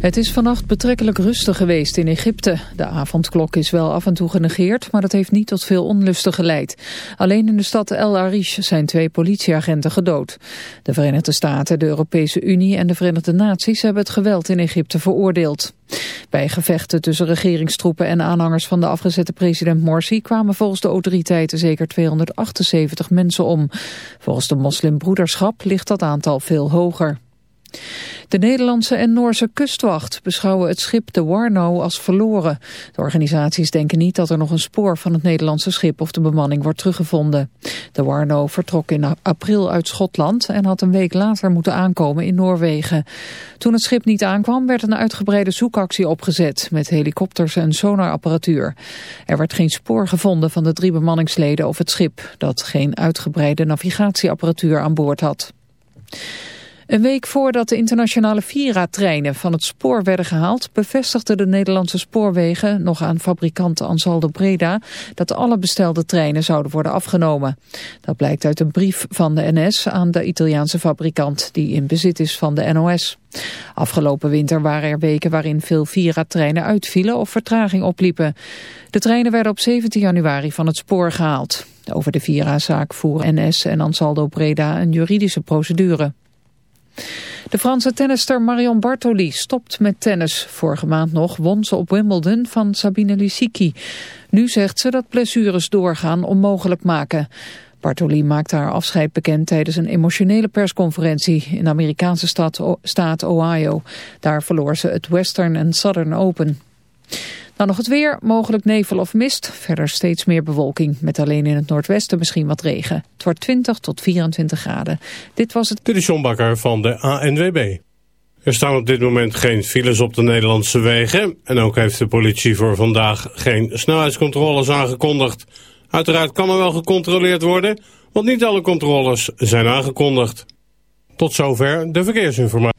Het is vannacht betrekkelijk rustig geweest in Egypte. De avondklok is wel af en toe genegeerd, maar dat heeft niet tot veel onlusten geleid. Alleen in de stad El Arish zijn twee politieagenten gedood. De Verenigde Staten, de Europese Unie en de Verenigde Naties hebben het geweld in Egypte veroordeeld. Bij gevechten tussen regeringstroepen en aanhangers van de afgezette president Morsi kwamen volgens de autoriteiten zeker 278 mensen om. Volgens de moslimbroederschap ligt dat aantal veel hoger. De Nederlandse en Noorse kustwacht beschouwen het schip de Warno als verloren. De organisaties denken niet dat er nog een spoor van het Nederlandse schip of de bemanning wordt teruggevonden. De Warno vertrok in april uit Schotland en had een week later moeten aankomen in Noorwegen. Toen het schip niet aankwam werd een uitgebreide zoekactie opgezet met helikopters en sonarapparatuur. Er werd geen spoor gevonden van de drie bemanningsleden of het schip dat geen uitgebreide navigatieapparatuur aan boord had. Een week voordat de internationale Vira-treinen van het spoor werden gehaald... bevestigden de Nederlandse spoorwegen nog aan fabrikant Ansaldo Breda... dat alle bestelde treinen zouden worden afgenomen. Dat blijkt uit een brief van de NS aan de Italiaanse fabrikant... die in bezit is van de NOS. Afgelopen winter waren er weken waarin veel Vira-treinen uitvielen of vertraging opliepen. De treinen werden op 17 januari van het spoor gehaald. Over de Vira-zaak voeren NS en Ansaldo Breda een juridische procedure. De Franse tennister Marion Bartoli stopt met tennis. Vorige maand nog won ze op Wimbledon van Sabine Lisicki. Nu zegt ze dat blessures doorgaan onmogelijk maken. Bartoli maakte haar afscheid bekend tijdens een emotionele persconferentie in de Amerikaanse stad, staat Ohio. Daar verloor ze het Western en Southern Open. Dan nog het weer, mogelijk nevel of mist. Verder steeds meer bewolking, met alleen in het noordwesten misschien wat regen. Het wordt 20 tot 24 graden. Dit was het... Dit is John Bakker van de ANWB. Er staan op dit moment geen files op de Nederlandse wegen. En ook heeft de politie voor vandaag geen snelheidscontroles aangekondigd. Uiteraard kan er wel gecontroleerd worden, want niet alle controles zijn aangekondigd. Tot zover de verkeersinformatie.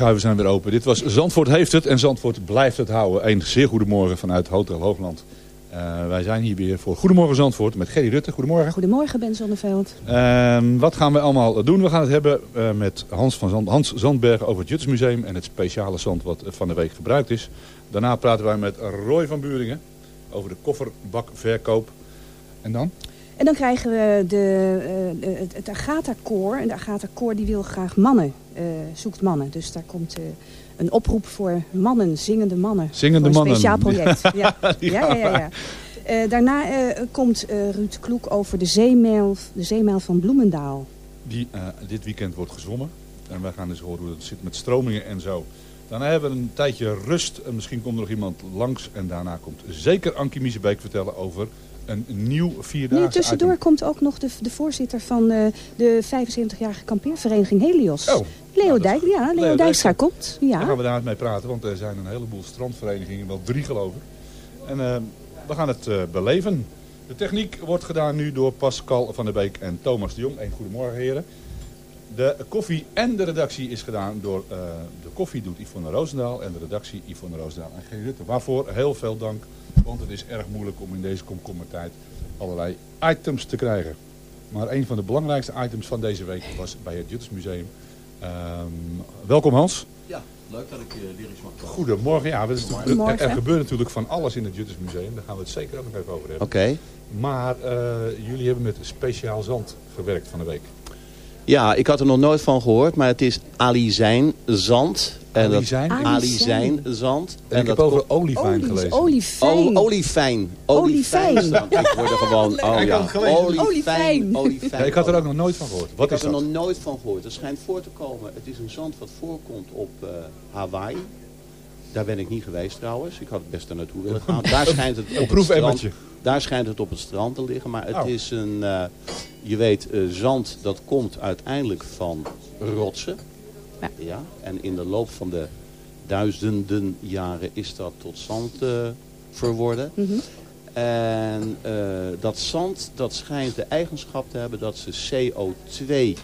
Schuiven zijn weer open. Dit was Zandvoort heeft het en Zandvoort blijft het houden. Een zeer goedemorgen vanuit Hotel Hoogland. Eh, wij zijn hier weer voor Goedemorgen Zandvoort met Gerry Rutte. Goedemorgen. Goedemorgen Ben Zonneveld. Ehm, wat gaan we allemaal doen? We gaan het hebben eh, met Hans, van Zand, Hans Zandbergen over het Juttersmuseum en het speciale zand wat van de week gebruikt is. Daarna praten wij met Roy van Buringen over de kofferbakverkoop. En dan? En dan krijgen we de, eh, de- het, het Agatha-koor. En de Agatha-koor die wil graag mannen, eh, zoekt mannen. Dus daar komt eh, een oproep voor mannen, zingende mannen. Zingende voor een mannen. speciaal project. Ja, ja, ja. ja, ja. Eh, daarna eh, komt eh, Ruud Kloek over de zeemijl, de zeemijl van Bloemendaal. Die eh, dit weekend wordt gezwommen. En wij gaan dus horen hoe het zit met stromingen en zo. Daarna hebben we een tijdje rust. En misschien komt er nog iemand langs. En daarna komt zeker Ankie Miezebeek vertellen over een nieuw vierdaagse Nee, tussendoor komt ook nog de, de voorzitter van eh, de 75-jarige kampeervereniging Helios. Oh, Leo, nou, Dijk, ja, Leo, Leo Dijkstra komt. Daar Ja. gaan we daar mee praten. Want er zijn een heleboel strandverenigingen. Wel drie geloof ik. En eh, we gaan het eh, beleven. De techniek wordt gedaan nu door Pascal van der Beek en Thomas de Jong. Een goedemorgen heren. De koffie en de redactie is gedaan door... eh, de koffie doet Yvonne Roosendaal en de redactie Yvonne Roosendaal en Gerry Rutte. Waarvoor heel veel dank. Want het is erg moeilijk om in deze komkommertijd allerlei items te krijgen. Maar een van de belangrijkste items van deze week was bij het Juttersmuseum. Ehm, welkom Hans. Ja, leuk dat ik uh, lyrisch mag komen. Goedemorgen. Ja, dat is er, Goedemorgen. er gebeurt natuurlijk van alles in het Juttersmuseum. Daar gaan we het zeker ook nog even over hebben. Oké. Maar eh, jullie hebben met speciaal zand gewerkt van de week. Ja, ik had er nog nooit van gehoord, maar het is alizijn zand. En dat- Alizijn? Alizijn zand. En ik heb dat over komt- olifijn gelezen. olifijn. Oh, olifijn. Olifijn. Olifijn. Ik word er gewoon, oh ja, olifijn. Olifijn. olifijn. Ja, ik had er ook nog nooit van gehoord. Wat ik is had er nog nooit van gehoord. Het schijnt voor te komen. Het is een zand wat voorkomt op eh, Hawaii. Daar ben ik niet geweest trouwens. Ik had het best er naartoe willen gaan. Daar schijnt het op het proefemmertje. strand, daar schijnt het op het strand te liggen. Maar het Oh. is een, eh, je weet, eh, zand dat komt uiteindelijk van rotsen. Ja. Ja. En in de loop van de duizenden jaren is dat tot zand eh, verworden. Mhm. En eh, dat zand dat schijnt de eigenschap te hebben dat ze CO2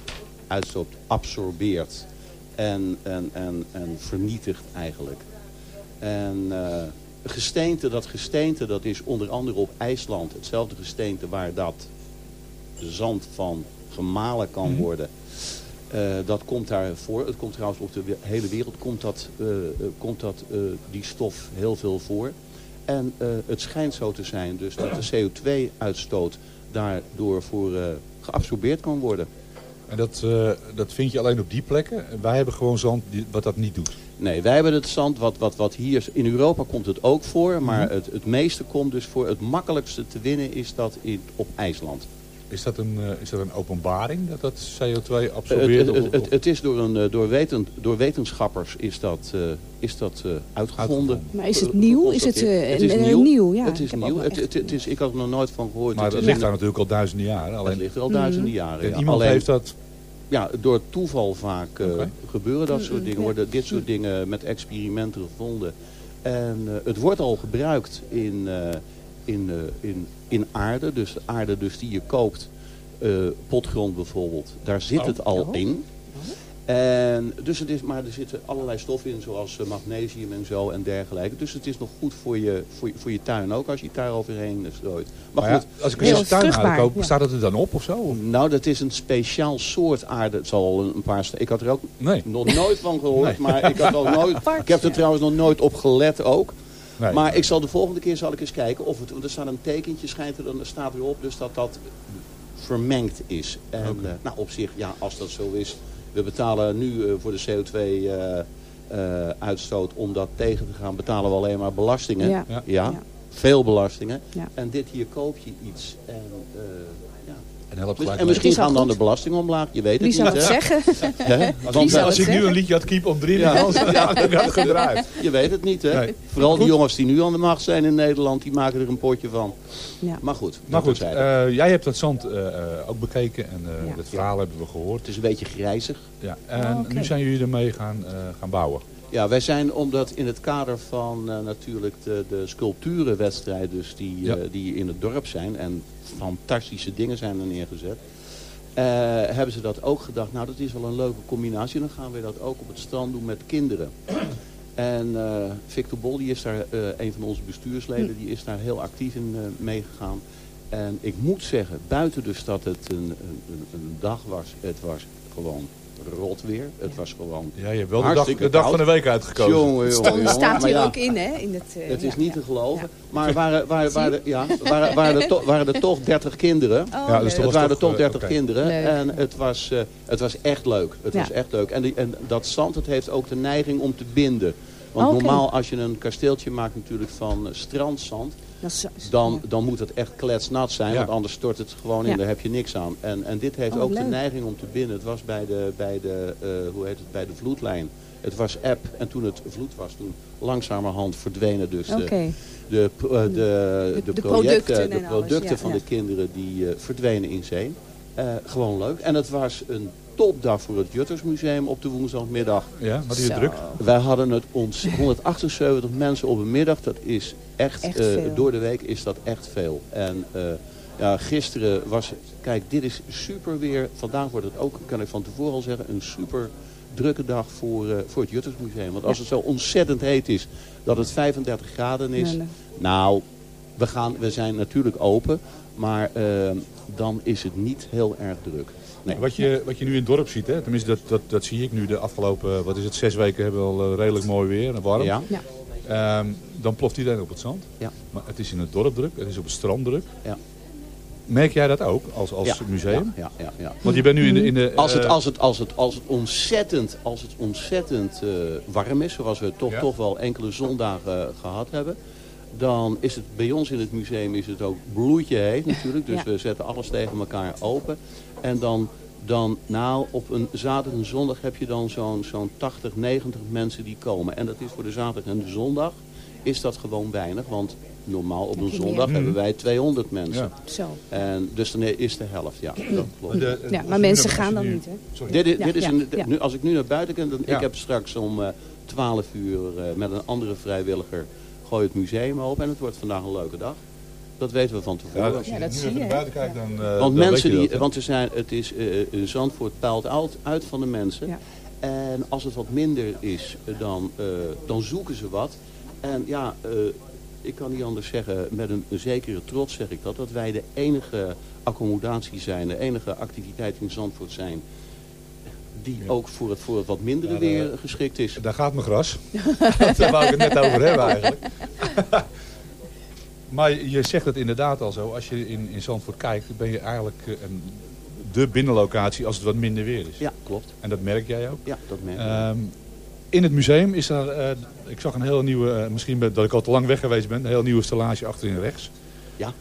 uitstoot absorbeert en, en, en, en vernietigt eigenlijk. En eh, gesteente, dat gesteente dat is onder andere op IJsland hetzelfde gesteente waar dat de zand van gemalen kan worden. Eh, dat komt daar voor. Het komt trouwens op de hele wereld komt dat, eh, komt dat, die stof heel veel voor. En het schijnt zo te zijn dus dat de CO2-uitstoot daardoor voor geabsorbeerd kan worden. En dat, eh, dat vind je alleen op die plekken. Wij hebben gewoon zand wat dat niet doet. Nee, wij hebben het zand wat, wat, wat hier... In Europa komt het ook voor, maar Mhm. het, het meeste komt dus voor. Het makkelijkste te winnen is dat in, op IJsland. Is dat een, eh, is dat een openbaring dat dat CO2 Het, absorbeert? het, Of- het, het, of- het is door, een, eh, door, weten, door wetenschappers is dat, eh, is dat eh, uitgevonden. Maar is het Eh, nieuw? Is het, geconstateerd. eh, het is eh, nieuw. nieuw? Ja, het ik is nieuw. nog Het, echt- het, het is, ik had er nog nooit van gehoord. maar het dat ligt daar natuurlijk al duizenden jaren. het Alleen ligt er al duizenden jaren. en ja. iemand Alleen- heeft dat... Ja, door toeval vaak eh, gebeuren dat soort Mm, dingen. Worden dit soort dingen met experimenten gevonden. En eh, het wordt al gebruikt in, eh, in, eh, in, in aarde. Dus de aarde dus die je koopt, eh, potgrond bijvoorbeeld, daar zit Oh. het al Oh. in. En, dus het is, maar er zitten allerlei stoffen in, zoals eh, magnesium en zo en dergelijke. Dus het is nog goed voor je, voor je, voor je tuin ook, als je het daar overheen strooit. Maar Maar ja, goed, als ik een koop, ja. staat het er dan op of zo? Nou, dat is een speciaal soort aarde. Het zal al een paar... Ik had er ook Nee. nog nooit van gehoord, Nee. maar ik had ook nooit... Ik heb er trouwens nog nooit op gelet ook. Nee. Maar ik zal de volgende keer zal ik eens kijken of het... Want er staat een tekentje, schijnt er, dan staat erop, dus dat dat vermengd is. En eh, nou, op zich, ja, als dat zo is... We betalen nu eh, voor de CO2-uitstoot om dat tegen te gaan, betalen we alleen maar belastingen. Ja. Ja. Ja, Ja. veel belastingen. Ja. En dit hier koop je iets. En, eh, ja. En helpt Dus- en misschien gaan dan de belastingen omlaag. Je weet Wie het zou niet, het hè? zeggen? Hè? Als, zou als het ik nu een liedje had keep om drie, Ja. dan had ik het gedraaid. je weet het niet, hè? Nee. Vooral die jongens die nu aan de macht zijn in Nederland, die maken er een potje van. Ja. Maar goed, Maar goed, eh, jij hebt dat zand eh, eh, ook bekeken en eh Ja. het verhaal hebben we gehoord. het is een beetje grijzig. Ja. En Oh, oké. nu zijn jullie ermee gaan, eh, gaan bouwen. Ja, wij zijn omdat in het kader van eh, natuurlijk de, de sculpturenwedstrijd dus die, Ja. eh, die in het dorp zijn en fantastische dingen zijn er neergezet. eh, hebben ze dat ook gedacht. Nou, dat is wel een leuke combinatie. Dan gaan we dat ook op het strand doen met kinderen. En Victor Bol, die is daar, een van onze bestuursleden, die is daar heel actief in meegegaan. En ik moet zeggen, buiten dus dat het een, een- een dag was, het was gewoon rot weer. Het was gewoon Ja, je hebt wel de dag, hartstikke de dag van de week uitgekozen. Jongen, jongen, jongen. staat hier ja, ook in, hè? In het, eh, Het is ja, niet ja. te geloven. Ja. Maar waren, waren, waren, ja, waren, waren, er toch, waren er toch 30 kinderen. Oh, Ja, dus Het waren er toch, toch eh, 30 oké. kinderen. Leuk. En het was, eh, het was echt leuk. Het Ja. was echt leuk. En, die, en dat zand het heeft ook de neiging om te binden. Want normaal als je een kasteeltje maakt natuurlijk van eh, strandzand. Dan, dan moet het echt kletsnat zijn. Ja. Want anders stort het gewoon in. Ja. Daar heb je niks aan. En, en dit heeft Oh, ook de neiging om te binden. Het was bij de, bij de, eh, hoe heet het, bij de vloedlijn. Het was app. En toen het vloed was, toen langzamerhand verdwenen dus de, de, eh, de, de, de projecten, producten de en alles, producten ja, van ja. de kinderen die eh, verdwenen in zee. Eh, gewoon leuk. En het was een topdag voor het Juttersmuseum op de woensdagmiddag. Ja, wat is druk? Wij hadden het ons 178 mensen op een middag. Dat is echt, Echt eh, door de week is dat echt veel. En eh, ja, gisteren was, kijk, dit is super weer. Vandaag wordt het ook, kan ik van tevoren al zeggen, een super drukke dag voor, eh, voor het Juttersmuseum. Want als het zo ontzettend heet is dat het 35 graden is. Nee, nee. Nou, we, gaan, we zijn natuurlijk open. Maar eh, dan is het niet heel erg druk. Nee. Wat je, wat je nu in het dorp ziet, hè? tenminste dat, dat, dat zie ik nu de afgelopen, wat is het, zes weken hebben we al redelijk mooi weer en warm. Ja, Ja. Ehm, dan ploft iedereen op het zand. Ja. Maar het is in het dorp druk, het is op het strand druk. Ja. Merk jij dat ook als, als ja, museum? Ja, ja, ja. Want je bent nu in de... In de Als het, eh, als het, als het, als het ontzettend, als het ontzettend eh, warm is, zoals we toch, Ja. toch wel enkele zondagen eh, gehad hebben, dan is het bij ons in het museum is het ook bloedje heet natuurlijk. Dus Ja. we zetten alles tegen elkaar open. En dan, dan nou, op een zaterdag en zondag heb je dan zo'n zo'n 80, 90 mensen die komen. En dat is voor de zaterdag en de zondag is dat gewoon weinig. Want normaal op een zondag hebben wij 200 mensen. Ja. Zo. En dus dan is de helft, ja. Dat klopt. de- Ja, als maar mensen gaan dan nu- niet, hè? Sorry. Dit, Ja, dit is ja, een, ja. nu, als ik nu naar buiten kan, dan, Ja. ik heb straks om eh 12 uur eh, met een andere vrijwilliger gooi het museum open. En het wordt vandaag een leuke dag. Dat weten we van Ja, tevoren. als je Ja, dat nu zie even je, naar buiten kijkt, dan, eh, want dan mensen weet je die, dat, want er zijn, het is, eh, eh, Zandvoort peilt uit, uit van de mensen. Ja. En als het wat minder is, dan, eh, dan zoeken ze wat. En ja, eh, ik kan niet anders zeggen, met een, een zekere trots zeg ik dat, dat wij de enige accommodatie zijn, de enige activiteit in Zandvoort zijn, die Ja. ook voor het, voor het wat mindere Ja, daar- weer geschikt is. Daar gaat mijn gras. Daar wou ik het net over hebben eigenlijk. maar je zegt het inderdaad al zo. Als je in, in Zandvoort kijkt, ben je eigenlijk eh, een, de binnenlocatie als het wat minder weer is. Ja, klopt. En dat merk jij ook. Ja, dat merk ik. Ehm, in het museum is er, eh, ik zag een heel nieuwe, eh, misschien ben- dat ik al te lang weg geweest ben, een heel nieuwe stellage achterin rechts. Ja.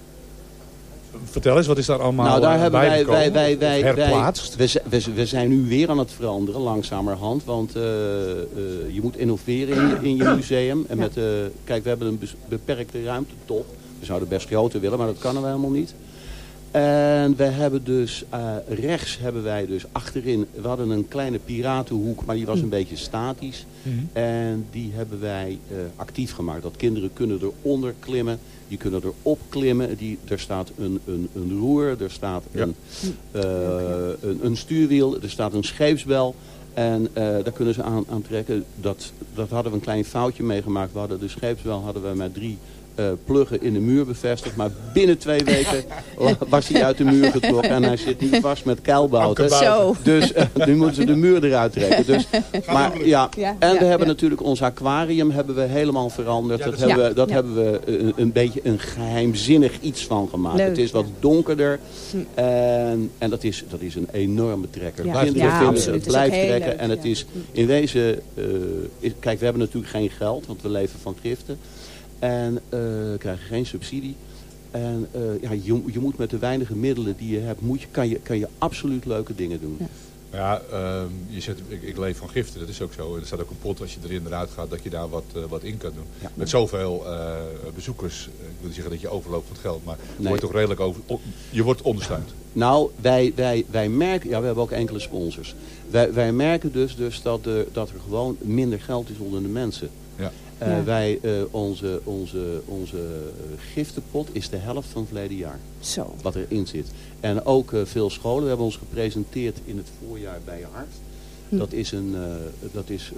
Vertel eens, wat is daar allemaal nou, daar eh, hebben wij, wij, bijgekomen? wij, wij, wij, herplaatst? we, zi- we, zi- we zijn nu weer aan het veranderen, langzamerhand. Want eh, eh, je moet innoveren in, je- in je museum. En met, eh, kijk, we hebben een beperkte ruimte, toch. We zouden best groter willen, maar dat kan we helemaal niet. En we hebben dus, eh, rechts hebben wij dus achterin, we hadden een kleine piratenhoek, maar die was een beetje statisch. Mhm. En die hebben wij eh, actief gemaakt. Dat kinderen kunnen eronder klimmen. Die kunnen erop klimmen. Die, er staat een, een, een roer. Er staat Ja. eh, een, een stuurwiel. Er staat een scheepsbel. En daar kunnen ze aan, aan trekken. Dat, dat hadden we een klein foutje meegemaakt. We hadden de scheepsbel hadden we met drie eh, pluggen in de muur bevestigd. Maar binnen twee weken wa- was hij uit de muur getrokken. En hij zit nu vast met keilbouten. Zo. Dus eh, nu moeten ze de muur eruit trekken. Dus, maar ja, Ja, en ja, we hebben natuurlijk ons aquarium hebben we helemaal veranderd. Ja, dat dat- hebben Ja, we, dat ja. hebben we eh, een beetje een geheimzinnig iets van gemaakt. Leuk, het is wat donkerder. Hm. En, en dat, is, dat is een enorme trekker. Ja, Kinderen ja, het blijft trekken. leuk, en het ja. is in wezen... eh, is- kijk, we hebben natuurlijk geen geld, want we leven van giften. En eh, krijgen geen subsidie. En eh, ja, je, je moet met de weinige middelen die je hebt, moet je, kan, je, kan je absoluut leuke dingen doen. Ja. Ja, ehm, je zegt, ik, ik leef van giften, dat is ook zo. Er staat ook een pot als je erin en eruit gaat, dat je daar wat, eh, wat in kan doen. Ja. Met zoveel eh, bezoekers, ik wil niet zeggen dat je overloopt van het geld, maar je wordt toch redelijk over, je wordt ondersteund. Nou, wij, wij, wij merken, ja, we hebben ook enkele sponsors. Wij, wij merken dus, dus dat, er, dat er gewoon minder geld is onder de mensen. Ja. Eh, Ja. wij, eh, onze, onze, onze giftenpot is de helft van verleden jaar. Zo. Wat erin zit. En ook eh, veel scholen. We hebben ons gepresenteerd in het voorjaar bij Hart. Hm. Dat is, een, dat is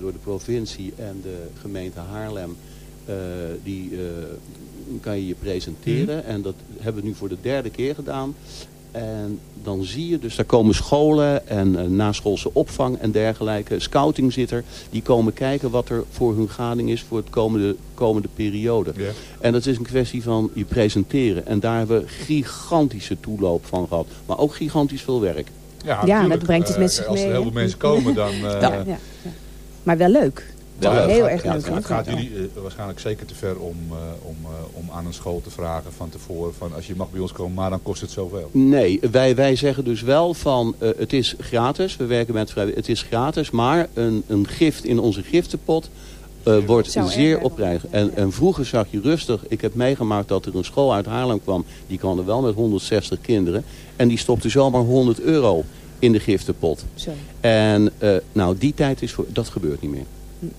door de provincie en de gemeente Haarlem. die kan je je presenteren. En dat hebben we nu voor de derde keer gedaan. En dan zie je, dus daar komen scholen en eh, naschoolse opvang en dergelijke. Scouting zit er. Die komen kijken wat er voor hun gading is voor het komende, komende periode. Ja. En dat is een kwestie van je presenteren. En daar hebben we gigantische toeloop van gehad. Maar ook gigantisch veel werk. Ja, dat brengt het Eh, met zich Als er mee, heel veel mensen komen, dan... eh, Ja, ja, ja. Maar wel leuk. Ja. Heel het erg gaat- leuk. ja, hoor. Het gaat Ja. jullie eh, waarschijnlijk zeker te ver om, eh, om, eh, om aan een school te vragen van tevoren. Van als je mag bij ons komen, maar dan kost het zoveel. Nee, wij, wij zeggen dus wel van eh, het is gratis. We werken met vrijwilligers. Het is gratis, maar een, een gift in onze giftenpot eh, wordt zeer oprijgend. En, en vroeger zag je rustig, ik heb meegemaakt dat er een school uit Haarlem kwam. Die kwam er wel met 160 kinderen. En die stopte zomaar 100 euro in de giftenpot. Zo. En eh, nou, die tijd is voor, dat gebeurt niet meer.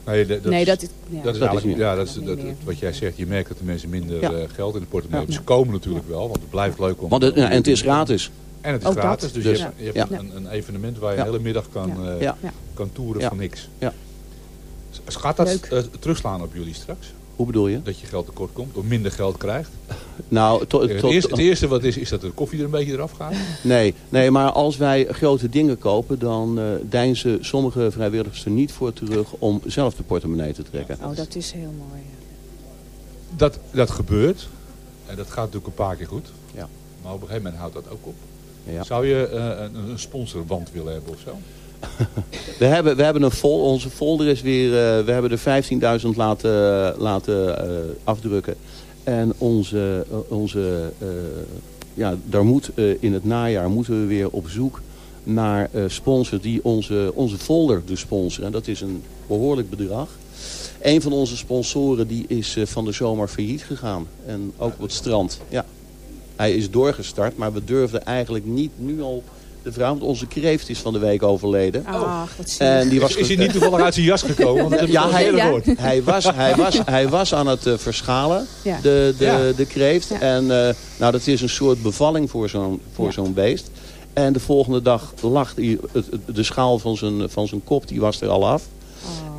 Nee, dat, nee, is, dat is... Ja. dat is dat eigenlijk, niet- ja, dat is dat wat jij zegt. Je merkt dat de mensen minder Ja. eh, geld in de portemonnee hebben. Ja. Ze komen natuurlijk wel, want het blijft leuk om... Want het, ja, en het is gratis. En het is Ook gratis, dus, Dus, je hebt, je hebt ja. een, een evenement waar je de hele middag kan, Ja. eh, kan toeren Ja. voor niks. Ja. Gaat dat eh, terugslaan op jullie straks? Hoe bedoel je? Dat je geld tekort komt, of minder geld krijgt? Nou, to- Het, eerste, het eerste wat is, is dat de koffie er een beetje eraf gaat. Nee, nee, maar als wij grote dingen kopen, dan eh deinzen sommige vrijwilligers er niet voor terug om zelf de portemonnee te trekken. Oh, dat is heel mooi. Dat, dat gebeurt. En dat gaat natuurlijk een paar keer goed. Ja. Maar op een gegeven moment houdt dat ook op. Ja. Zou je eh, een, een sponsorwand willen hebben of zo? We hebben, we hebben een vol, onze folder is weer, eh, we hebben er 15.000 laten, laten eh, afdrukken. En onze, eh, onze ja, daar moet, in het najaar moeten we weer op zoek naar sponsors die onze, onze folder dus sponsoren. En dat is een behoorlijk bedrag. Een van onze sponsoren die is van de zomer failliet gegaan. En ook op het strand. Ja. Hij is doorgestart, maar we durfden eigenlijk niet nu al de vraag. Want onze kreeft is van de week overleden. Ach, wat zielig. En die was Is, hij niet toevallig uit zijn jas gekomen? Want ja, hij, ja. hij, was, hij, was, hij was aan het eh, verschalen, Ja. de, de, Ja. de kreeft. Ja. En eh, nou, dat is een soort bevalling voor zo'n zo'n beest. En de volgende dag lag hij, het, het- de schaal van zijn, van zijn kop die was er al af.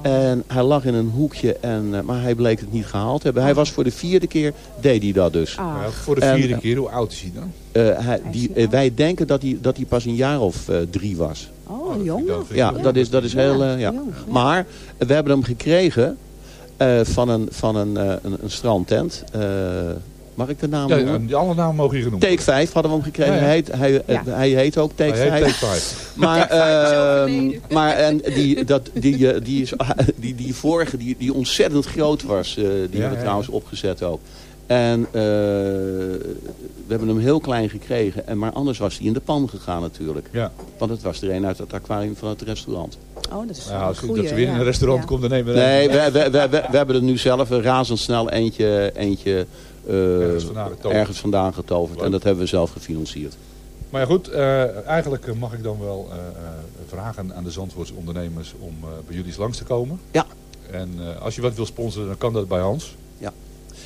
Oh. En hij lag in een hoekje, en, eh, maar hij bleek het niet gehaald te hebben. Hij was voor de vierde keer, deed hij dat dus. Ah, Ja, voor de vierde eh, keer, hoe oud is hij dan? Eh, hij, die, wij denken dat hij, dat hij pas een jaar of eh, drie was. oh, jong. Vind ik Ja, dat is, dat is heel... ja. jong. Maar we hebben hem gekregen eh, van, een, van een, eh, een, een strandtent. Mag ik de naam Ja, noemen? ja, alle namen mogen hier genoemd Take 5 hadden we hem gekregen. Ja, ja. Hij, heet, hij, eh, Ja. hij heet ook Take Hij heet 5. Take 5. Maar, ehm, maar en die, dat, die, eh, die, is, die, die vorige, die, die ontzettend groot was, eh, die hebben we ja. trouwens opgezet ook. En eh, we hebben hem heel klein gekregen. En, maar anders was hij in de pan gegaan natuurlijk. Ja. Want het was er een uit het aquarium van het restaurant. Oh, dat is Ja, als goeie, dat ze weer in een restaurant Ja. komt, dan nemen we Nee, we, we, we, we, we hebben er nu zelf een razendsnel eentje, eentje Ergens vandaan getoverd. ergens vandaan getoverd. En dat hebben we zelf gefinancierd. Maar ja, goed, eh, eigenlijk eh, mag ik dan wel eh, eh, vragen aan de Zandvoortse ondernemers om eh, bij jullie eens langs te komen. Ja. En eh, als je wat wil sponsoren, dan kan dat bij Hans.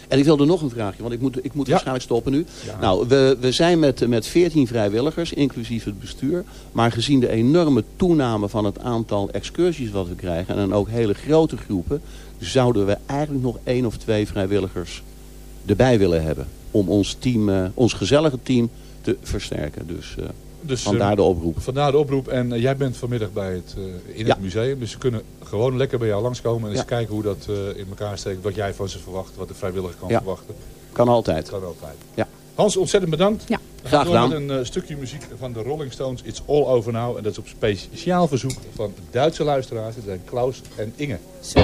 En ik wilde nog een vraagje, want ik moet, ik moet Ja. waarschijnlijk stoppen nu. Ja. Nou, we, we zijn met, met 14 vrijwilligers, inclusief het bestuur. Maar gezien de enorme toename van het aantal excursies wat we krijgen... en dan ook hele grote groepen... zouden we eigenlijk nog één of twee vrijwilligers erbij willen hebben. Om ons team, eh, ons gezellige team te versterken. Dus eh, Dus, vandaar eh, de oproep. vandaar de oproep. En jij bent vanmiddag bij het, eh, in Ja. het museum. Dus ze kunnen gewoon lekker bij jou langskomen. En eens Ja. kijken hoe dat eh, in elkaar steekt. Wat jij van ze verwacht. Wat de vrijwilliger kan Ja. verwachten. Kan altijd. Kan altijd. Ja. Hans, ontzettend bedankt. Ja. We Graag gedaan. met een stukje muziek van de Rolling Stones. It's All Over Now. En dat is op speciaal verzoek van Duitse luisteraars. Dat zijn Klaus en Inge. Zo.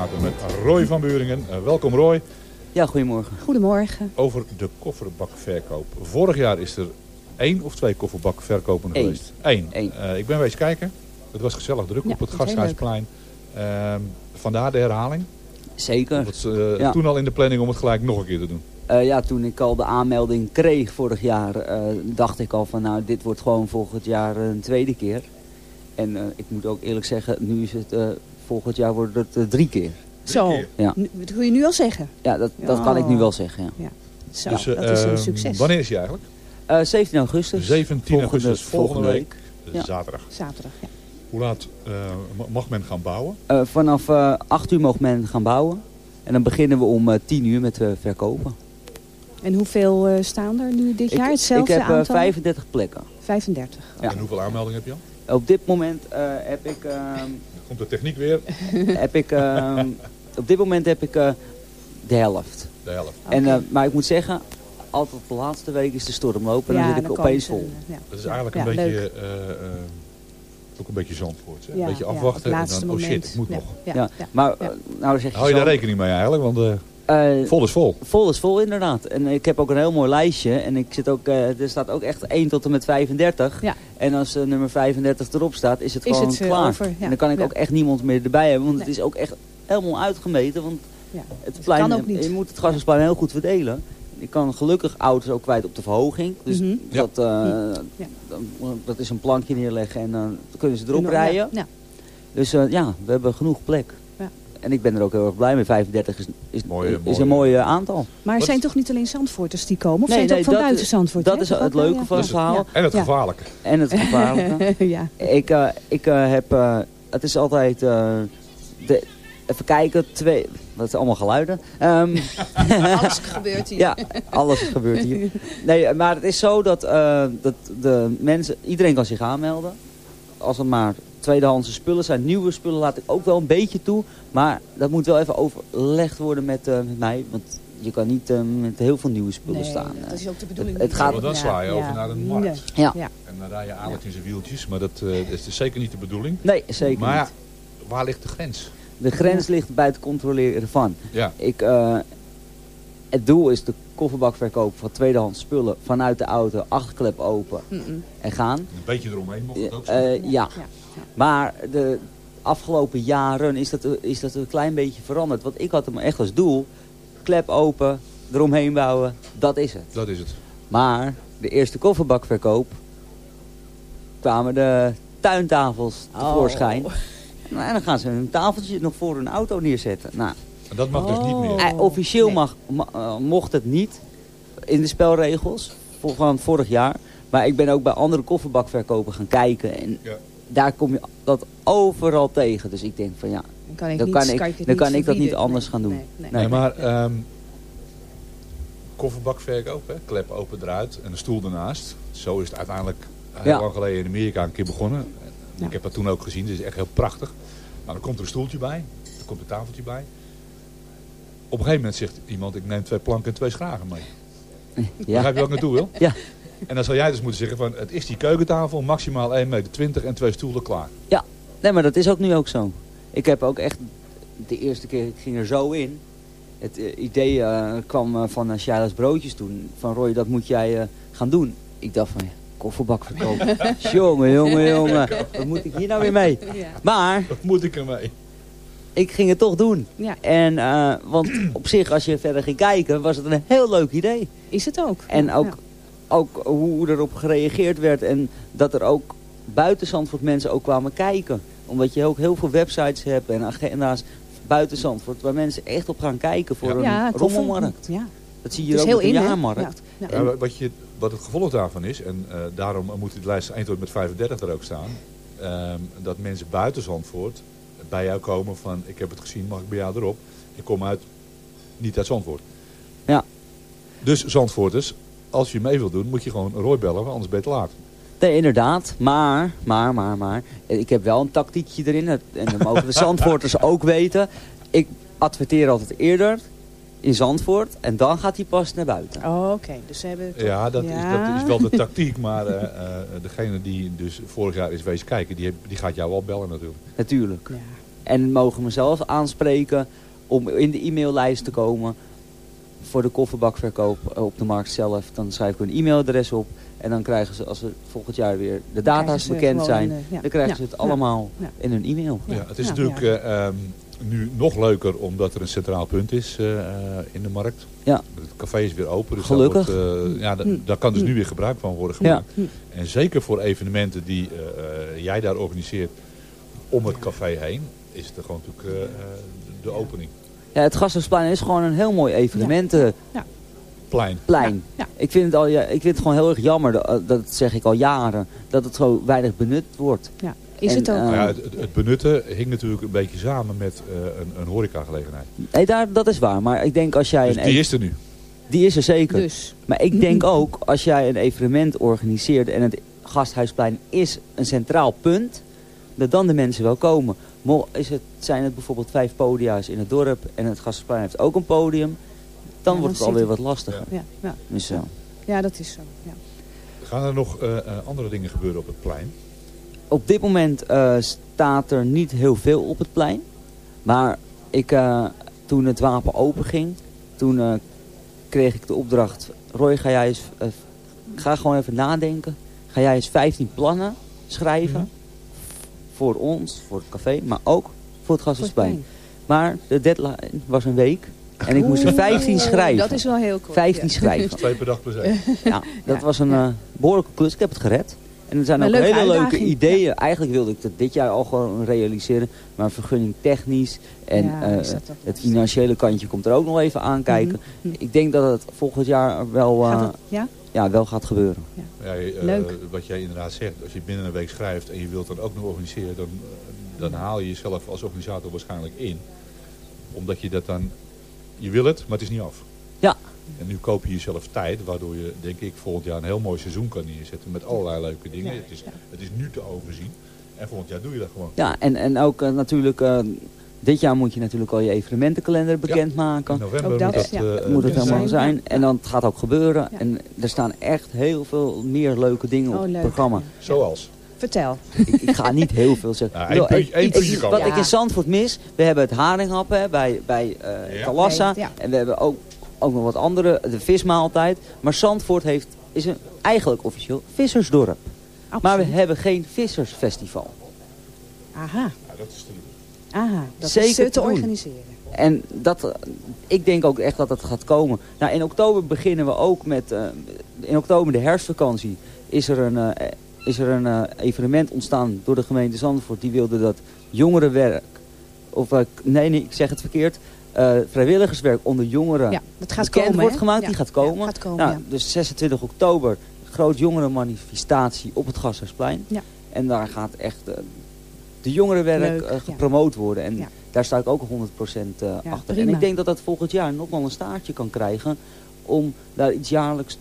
Praten met Roy van Buringen. Eh, welkom Roy. Ja, goedemorgen. Goedemorgen. Over de kofferbakverkoop. Vorig jaar is er één of twee kofferbakverkopen Eén. geweest? Eén. Eén. Eh, ik ben wees kijken. Het was gezellig druk Ja, op het Gasthuisplein. Ehm, vandaar de herhaling. Zeker. Was eh, Ja. toen al in de planning om het gelijk nog een keer te doen. Eh, ja, toen ik al de aanmelding kreeg vorig jaar, eh, dacht ik al van nou, dit wordt gewoon volgend jaar een tweede keer. En eh, ik moet ook eerlijk zeggen, nu is het, eh, volgend jaar wordt het eh, drie keer. Zo, Ja. dat kun je nu al zeggen. Ja, dat, dat kan ik nu wel zeggen, ja. Zo, dus, eh, dat is een ehm, succes. Wanneer is hij eigenlijk? Eh, 17 augustus. 17 augustus, volgende, week. Ja. Zaterdag. Zaterdag, ja. Hoe laat eh, ma- mag men gaan bouwen? Eh, vanaf eh 8 uur mogen men gaan bouwen. En dan beginnen we om eh 10 uur met eh, verkopen. En hoeveel eh, staan er nu dit jaar? ik, Hetzelfde ik heb eh, aantal? 35 plekken. 35. Ja. En hoeveel aanmeldingen heb je al? Op dit moment eh, heb ik... komt de techniek weer. heb ik, ehm, op dit moment heb ik eh, de helft. De helft. En, Oké. eh, maar ik moet zeggen, altijd de laatste week is de storm lopen. En dan zit ik dan opeens vol. ja. Dat is eigenlijk Ja, een beetje, eh, ook een beetje Zandvoort. Een beetje afwachten en dan, oh shit, ik moet Ja, nog. Ja, Ja, ja. Maar nou zeg je Hou je zo, daar rekening mee eigenlijk? Want eh, vol is vol. vol is vol inderdaad. En ik heb ook een heel mooi lijstje. En ik zit ook, eh, er staat ook echt 1 tot en met 35. Ja. En als eh, nummer 35 erop staat, is het Is gewoon het, klaar. over, ja. En dan kan ik Ja. ook echt niemand meer erbij hebben. Want Nee. het is ook echt helemaal uitgemeten. Want Ja. het Het plein, kan ook niet. je moet het gasplein heel goed verdelen. Ik kan gelukkig auto's ook kwijt op de verhoging. Dus dat, eh, Ja. dan- dat is een plankje neerleggen en dan kunnen ze erop rijden. Ja. Dus eh, ja, we hebben genoeg plek. En ik ben er ook heel erg blij mee. 35 is, is, Mooie- is een mooi aantal. Maar er Wat- zijn toch niet alleen Zandvoorters die komen? Of Nee, zijn het nee, ook van dat buiten is- Zandvoort? dat hè? is Toch het leuke ja. van het Ja. verhaal. En het gevaarlijke. En het gevaarlijke. ja. ik eh, ik eh, heb... eh, het is altijd... eh, de, even kijken. Twee... Wat is allemaal geluiden? Ehm, Alles gebeurt hier. ja, alles gebeurt hier. Nee, maar het is zo dat, eh, dat de mensen... Iedereen kan zich aanmelden. Als het maar tweedehandse spullen zijn. Nieuwe spullen laat ik ook wel een beetje toe. Maar dat moet wel even overlegd worden met, eh, met mij. Want je kan niet eh, met heel veel nieuwe spullen Nee, staan. dat is ook de bedoeling. Het- gaat- Want dan Ja, sla je over naar een markt. Ja. Ja. En dan rij je aardig in zijn wieltjes. Maar dat, eh, dat is dus zeker niet de bedoeling. Nee, zeker Maar ja, niet. waar ligt de grens? De grens ligt bij het controleren van. Ja. Ik, eh, het doel is de kofferbakverkoop van tweedehands spullen vanuit de auto, achterklep open en gaan. Een beetje eromheen mocht het ook Eh, zijn. ja. Maar de afgelopen jaren is dat, is dat een klein beetje veranderd. Want ik had hem echt als doel, klep open, eromheen bouwen, dat is het. Dat is het. Maar de eerste kofferbakverkoop kwamen de tuintafels tevoorschijn. Oh. Nou, en dan gaan ze een tafeltje nog voor hun auto neerzetten. Nou, En dat mag dus niet Oh. meer. officieel Nee. mag, ma- eh, mocht het niet in de spelregels van vorig jaar. Maar ik ben ook bij andere kofferbakverkopen gaan kijken. En Ja. Daar kom je dat overal tegen. Dus ik denk van ja, Dan kan ik, Dan niet, kan ik- dan kan ik dat niet anders Nee, gaan doen. Nee, nee. Nee. Nee, maar ehm kofferbakverkoop, hè? klep open eruit en een stoel ernaast. Zo is het uiteindelijk heel Ja. lang geleden in Amerika een keer begonnen. Ja. Ik heb dat toen ook gezien, het is echt heel prachtig. Nou, dan komt er een stoeltje bij, er komt een tafeltje bij. Op een gegeven moment zegt iemand, ik neem twee planken en twee schragen mee. ja. Begrijp je wat ik naartoe wil? Ja. En dan zal jij dus moeten zeggen van, het is die keukentafel, maximaal 1,20 meter en twee stoelen klaar. Nee, maar dat is ook nu ook zo. Ik heb ook echt, de eerste keer, ik ging er zo in. Het eh, idee eh, kwam eh, van uh, Shaila's Broodjes toen. Van Roy, dat moet jij gaan doen. Ik dacht van, ja, kofferbak verkopen. jongen, jongen, jongen. Wat moet ik hier nou weer mee? Ja. Maar, Wat moet ik ermee? ik ging het toch doen. Ja. En, eh, want op zich, als je verder ging kijken, was het een heel leuk idee. Is het ook. En Ja. ook, ook hoe erop gereageerd werd. En dat er ook buiten Zandvoort mensen ook kwamen kijken. Omdat je ook heel veel websites hebt en agenda's buiten Zandvoort. Waar mensen echt op gaan kijken voor een ja, rommelmarkt. Ja. Dat zie je ook heel in, hè? jaarmarkt. Ja. Wat, je, wat het gevolg daarvan is, en eh, daarom moet die lijst eind tot met 35 er ook staan, ehm, dat mensen buiten Zandvoort bij jou komen van, ik heb het gezien, mag ik bij jou erop? Ik kom uit, niet uit Zandvoort. Ja. Dus Zandvoorters, als je mee wilt doen, moet je gewoon Roy bellen, want anders ben je te laat. Nee, inderdaad. Maar, maar, maar, maar. Ik heb wel een tactiekje erin. En dat mogen de Zandvoorters ook weten. Ik adverteer altijd eerder in Zandvoort. En dan gaat hij pas naar buiten. Oh, oké. Dus ze hebben toch- Ja, dat, Is, dat is wel de tactiek, maar eh, eh, degene die dus vorig jaar is wezen kijken, die, die gaat jou wel bellen natuurlijk. Natuurlijk. Ja. En mogen mezelf aanspreken om in de e-maillijst te komen voor de kofferbakverkoop eh, op de markt zelf. Dan schrijf ik hun e-mailadres op. En dan krijgen ze, als er volgend jaar weer de data's bekend gewoon, zijn, eh, ja. dan krijgen Ja. ze het allemaal Ja. in hun e-mail. Ja, het is Ja, natuurlijk eh, ehm, nu nog leuker omdat er een centraal punt is eh, eh, in de markt. Ja. Het café is weer open. Dus Gelukkig. Daar, wordt, eh, ja, Hm. daar kan dus Hm. nu weer gebruik van worden Ja. gemaakt. En zeker voor evenementen die eh, eh, jij daar organiseert om het café heen, is het er gewoon natuurlijk eh, eh, de opening. Ja, het Gasthuisplein is gewoon een heel mooi evenementenplein. Plein. Ja. Ik, vind het al, ja, ik vind het gewoon heel erg jammer, dat, dat zeg ik al jaren, dat het zo weinig benut wordt. Ja. Is En, het ook? eh, Nou ja, het, benutten hing natuurlijk een beetje samen met eh, een, een horecagelegenheid. Nee, daar, dat is waar. Maar ik denk als jij Dus een die is er nu. Die is er zeker. Dus. Maar ik denk ook, als jij een evenement organiseert en het Gasthuisplein is een centraal punt, dat dan de mensen wel komen. Mo- Is het, zijn het bijvoorbeeld vijf podia's in het dorp en het Gasthuisplein heeft ook een podium, dan Ja, wordt dan het alweer wat lastiger. Ja, ja. Dus, ja, dat is zo. Ja. Gaan er nog eh, eh, andere dingen gebeuren op het plein? op dit moment eh, staat er niet heel veel op het plein. Maar ik, eh, toen het wapen open ging, toen eh, kreeg ik de opdracht... Roy, ga jij eens, eh, ga gewoon even nadenken. Ga jij eens 15 plannen schrijven. Voor ons, voor het café, maar ook voor het Gasthuisplein. Maar de deadline was een week. En ik moest er 15 Oeh, schrijven. Dat is wel heel kort. 15 ja. schrijven. Twee per dag plus één. Ja, dat Ja, was een eh, behoorlijke klus. Ik heb het gered. En er zijn Maar ook leuke hele leuke ideeën. Eigenlijk wilde ik dat dit jaar al gewoon realiseren. Maar vergunning technisch en Ja, eh, het financiële kantje komt er ook nog even aankijken. Mhm. Ik denk dat het volgend jaar wel, eh, Gaat het? Ja? Ja, wel gaat gebeuren. Ja, eh, Leuk. Wat jij inderdaad zegt, als je binnen een week schrijft en je wilt dan ook nog organiseren, dan, dan haal je jezelf als organisator waarschijnlijk in. Omdat je dat dan, je wil het, maar het is niet af. Ja. En nu koop je jezelf tijd, waardoor je denk ik volgend jaar een heel mooi seizoen kan neerzetten met allerlei leuke dingen. Ja, Het, is, ja. het is nu te overzien. En volgend jaar doe je dat gewoon. Ja, en, en ook eh, natuurlijk... eh, dit jaar moet je natuurlijk al je evenementenkalender bekendmaken. In november Ook dat, moet dat, ja. eh, moet het binnen helemaal zijn. zijn. En dan het gaat ook gebeuren. Ja. En er staan echt heel veel meer leuke dingen op Oh, het leuk. programma. Zoals. Vertel. ik, ik ga niet heel veel zeggen. Nou, één puntje- kan Wat ik in Zandvoort mis, we hebben het haringhappen bij, bij eh Ja. Talassa. Ja. En we hebben ook, ook nog wat andere, de vismaaltijd. Maar Zandvoort heeft, is een, eigenlijk officieel vissersdorp. Maar we hebben geen vissersfestival. Aha. Ja, dat is doen. Aha. Dat Zeker is te organiseren. En dat, ik denk ook echt dat dat gaat komen. Nou, in oktober beginnen we ook met... eh, in oktober, de herfstvakantie, is er een, eh, is er een eh, evenement ontstaan door de gemeente Zandvoort. Die wilde dat jongerenwerk... Of, nee, nee, ik zeg het verkeerd. vrijwilligerswerk onder jongeren Ja, dat gaat bekend komen. wordt gemaakt. Ja. Die gaat komen. Ja, gaat komen, nou. Dus 26 oktober, groot jongerenmanifestatie op het Gasthuisplein. Ja. En daar gaat echt de jongerenwerk Leuk, eh, ja. gepromoot worden. En Ja. daar sta ik ook 100% eh, Ja, achter. prima. En ik denk dat dat volgend jaar nog wel een staartje kan krijgen om daar iets jaarlijks,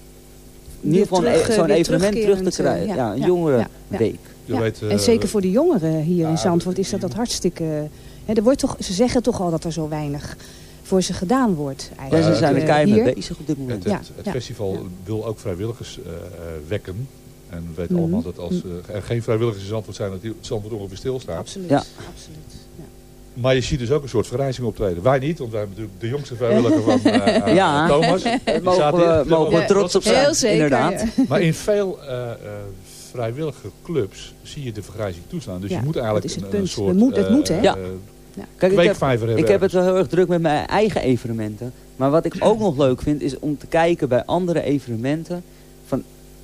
in ieder geval zo'n evenement terug te eh, krijgen. ja, Ja, een ja, jongerenweek. Ja. weet, eh, en zeker voor de jongeren hier ja, in Zandvoort is dat dat hartstikke... Hè, er wordt toch, ze zeggen toch al dat er zo weinig voor ze gedaan wordt. Ja, Eigenlijk. ze zijn er keihard mee hier. bezig op dit moment. Het, Ja, het, het ja. festival Ja. wil ook vrijwilligers eh, eh, wekken. En we weten Mhm. allemaal dat als eh, er geen vrijwilligers in Zandvoort zijn, dat die Zandvoort ongeveer stilstaat. Absoluut. Ja. absoluut. Ja. Maar je ziet dus ook een soort verrijzing optreden. Wij niet, want wij hebben natuurlijk de jongste vrijwilliger van eh, eh, Ja. Thomas. Die mogen we, mogen we trots op zijn. Heel zeker. Inderdaad. ja. Maar in veel eh, eh, vrijwillige clubs zie je de vergrijzing toestaan. Dus Ja, je moet eigenlijk dat is het een, soort moet- het moet, hè? Ja. Kijk, ik heb. Ik heb het wel heel erg druk met mijn eigen evenementen. Maar wat ik ook nog leuk vind is om te kijken bij andere evenementen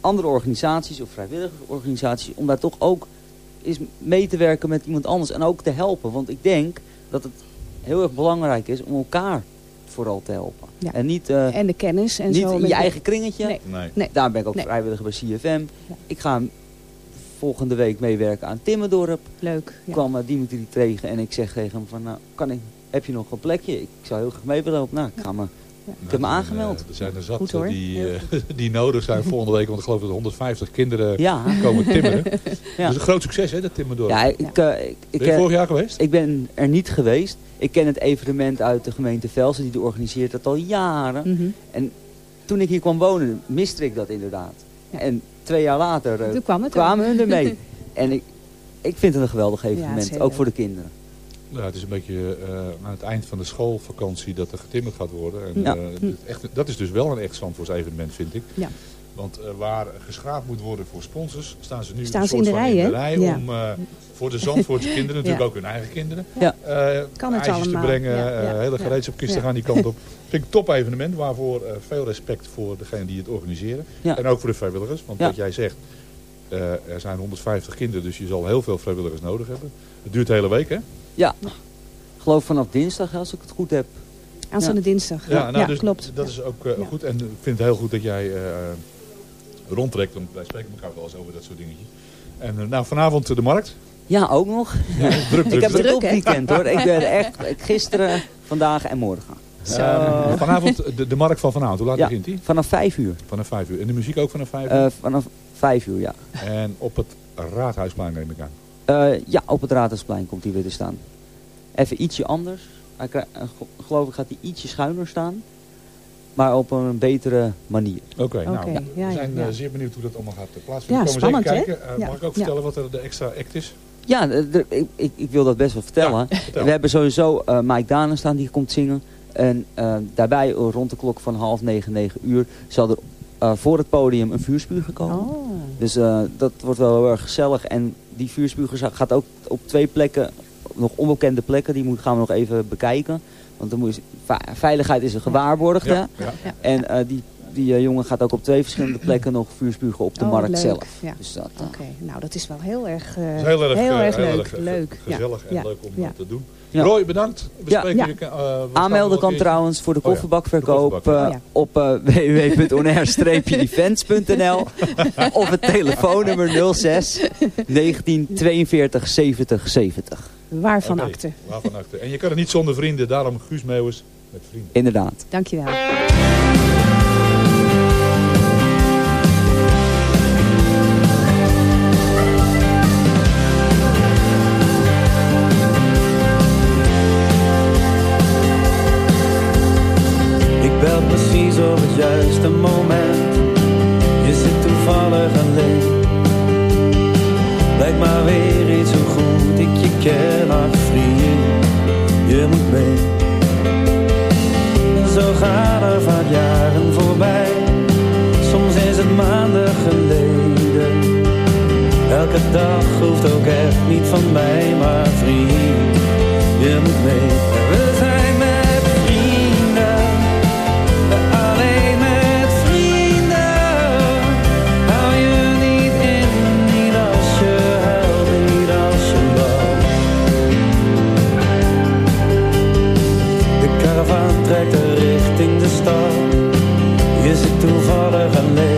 andere organisaties of vrijwilligersorganisaties. Om daar toch ook eens mee te werken met iemand anders en ook te helpen. Want ik denk dat het heel erg belangrijk is om elkaar vooral te helpen. Ja. En niet, eh, En de kennis en niet zo. in je eigen kringetje. Nee. Nee. Nee. Daar ben ik ook Nee. vrijwilliger bij CFM. Ja. Ik ga volgende week meewerken aan Timmerdorp Leuk. Ja. kwam eh, Dimitri tegen en ik zeg tegen hem van, nou, kan ik, heb je nog een plekje? Ik zou heel graag mee willen helpen. Nou, ik ga me, ik heb me Nou, aangemeld. eh, Er zijn er zat Goed, hoor. die, eh, die nodig zijn volgende week. Want ik geloof dat er 150 kinderen Ja, komen timmeren. Ja. Dat is een groot succes hè, dat timmerdorp. ja, ik, eh, ik, ik, ben je vorig jaar geweest? ik ben er niet geweest. Ik ken het evenement uit de gemeente Velsen, die organiseert dat al jaren. Mhm. En toen ik hier kwam wonen, miste ik dat inderdaad. Ja. En twee jaar later kwamen hun ermee. en ik, ik vind het een geweldig evenement, ook voor de kinderen. Ja, het is een beetje eh, aan het eind van de schoolvakantie dat er getimmerd gaat worden. En, Ja. eh, echt, dat is dus wel een echt Zandvoorts evenement, vind ik. Ja. Want eh, waar geschraapt moet worden voor sponsors, staan ze nu Staan een ze in de van rij, in de rij Ja. om voor de Zandvoortse kinderen, natuurlijk ook hun eigen kinderen, Ja. Kan het ijsjes allemaal. te brengen, Ja, hele gereedschapkisten gaan die kant op. Vind ik een top evenement, waarvoor veel respect voor degene die het organiseren. En ook voor de vrijwilligers, want wat jij zegt, er zijn 150 kinderen, dus je zal heel veel vrijwilligers nodig hebben. Het duurt de hele week, hè? Ja. Ik geloof vanaf dinsdag, als ik het goed heb. Aanstaande Ja. dinsdag. Ja, nou, dus klopt. dat is ook eh, Ja. goed. En ik vind het heel goed dat jij eh, rondtrekt. Want wij spreken elkaar wel eens over dat soort dingetjes. En eh, nou, vanavond de markt. Ja, ook nog. Ja, druk, druk, ik heb een druk. druk weekend hoor. Ik ben echt ik- gisteren, vandaag en morgen. Eh, vanavond de, de markt van vanavond. Hoe laat Ja, begint die? vanaf vijf uur. Vanaf vijf uur. En de muziek ook vanaf vijf uur? Eh, vanaf vijf uur, ja. en op het Raadhuisplein neem ik aan. Eh, ja, op het Raadhuisplein komt hij weer te staan. Even ietsje anders. Hij krijg- eh, geloof ik gaat hij ietsje schuiner staan. Maar op een betere manier. Oké, nou, we ja, ja, zijn ja. eh, zeer benieuwd hoe dat allemaal gaat plaatsvinden. Ja, Komen we spannend, hè? kijken. Eh, Ja, Mag ik ook ja. vertellen wat er de extra act is? Ja, ik, ik, ik wil dat best wel vertellen. vertel. We hebben sowieso eh, Mike Danen staan die komt zingen. En eh, daarbij rond de klok van half negen, negen uur zal er eh, voor het podium een vuurspuger komen. Oh. Dus eh, dat wordt wel heel erg gezellig. En die vuurspuger za- gaat ook op twee plekken, nog onbekende plekken, die moet, gaan we nog even bekijken. Want dan moet je, veiligheid is een gewaarborgd. Ja, ja. En eh, die, die eh, jongen gaat ook op twee verschillende plekken nog vuurspugen op de Oh, markt leuk. zelf. Ja. Dus dat, eh, Oké, nou dat is wel heel erg, eh, heel erg, heel erg heel leuk. erg, leuk. Ja. gezellig en Ja. leuk om Ja. eh, te doen. Ja. Roy, bedankt. We Ja. spreken Ja. je, eh, Aanmelden kan trouwens voor de Oh ja, kofferbakverkoop de kofferbak, eh, ja. op eh www.on-events.nl of het telefoonnummer 06 1942 70 70. Waarvan akte. Waarvan akte. En je kan het niet zonder vrienden, daarom Guus Meeuwis met vrienden. Inderdaad. Dankjewel. Toevallig alleen.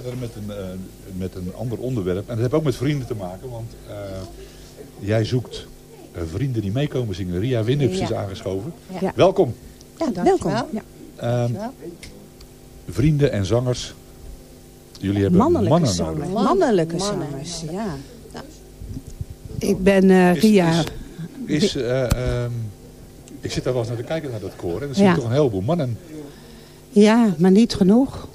Verder met een, eh, met een ander onderwerp. En dat heeft ook met vrienden te maken, want eh, jij zoekt eh, vrienden die meekomen zingen. Ria Winnips is aangeschoven. Ja. Welkom. Ja, welkom. Ja. Ehm, vrienden en zangers. Jullie hebben Mannelijke mannen zangers. nodig. Mannelijke Mannen. zangers, ja. Ik ben eh, Is- Ria. Is, is, eh, ehm, ik zit daar wel eens naar te kijken naar dat koor. En dan zie Ja. ik toch een heleboel mannen. Ja, maar niet genoeg.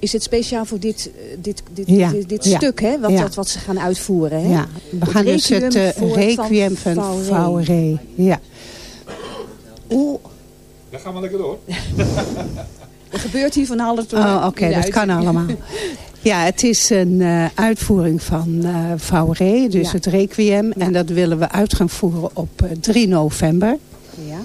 Is het speciaal voor dit, eh, dit, dit, Ja. dit, dit Ja. stuk, hè? Wat, Ja. dat, wat ze gaan uitvoeren, hè? Ja, we gaan dus het eh, requiem van Vauré. Ja. Oeh, Dan gaan we lekker door. Er gebeurt hier van alles. oh, oké, dat kan allemaal. Ja, het is een eh, uitvoering van eh Vauré, dus Ja. het requiem. En dat willen we uit gaan voeren op eh, 3 november. Ja.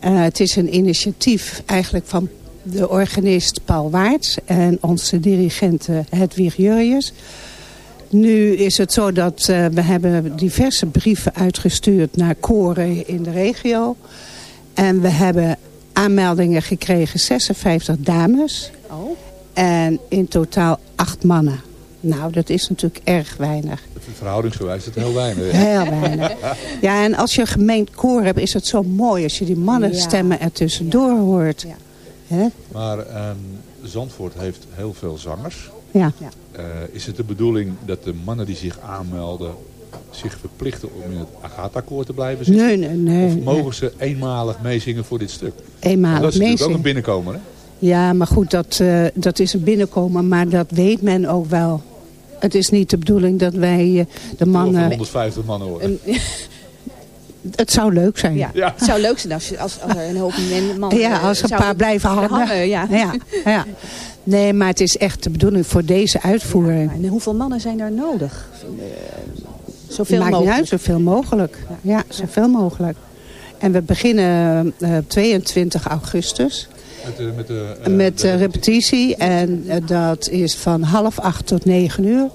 Eh, het is een initiatief eigenlijk van de organist Paul Waarts en onze dirigente Hedwig Jurjes. Nu is het zo dat eh, we hebben diverse brieven uitgestuurd naar koren in de regio. En we hebben aanmeldingen gekregen, 56 dames. Oh. En in totaal acht mannen. Nou, dat is natuurlijk erg weinig. Verhoudingsgewijs is het heel weinig. Heel weinig. Ja, en als je een gemeend koor hebt, is het zo mooi als je die mannenstemmen er tussendoor hoort. Hè? Maar ehm, Zandvoort heeft heel veel zangers. Ja. Eh, is het de bedoeling dat de mannen die zich aanmelden zich verplichten om in het Agatha-koor te blijven zitten? Nee, nee, nee. Of mogen ze eenmalig meezingen voor dit stuk? Eenmalig Want dat is natuurlijk ook meezingen. een binnenkomen, hè? Ja, maar goed, dat, eh, dat is een binnenkomen, maar dat weet men ook wel. Het is niet de bedoeling dat wij eh, de mannen... 150 mannen worden. Het zou leuk zijn. Ja. Het zou leuk zijn als, je- als, als er een hoop mannen... Ja, eh, als er een zouden paar blijven hangen. ja. Ja, ja. Nee, maar het is echt de bedoeling voor deze uitvoering. En hoeveel mannen zijn er nodig? Eh, Zoveel Maakt niet mogelijk. uit, zoveel mogelijk. Ja, zoveel mogelijk. En we beginnen eh, 22 augustus Met de, met de, eh, met de- de repetitie. En eh, dat is van half acht tot negen uur.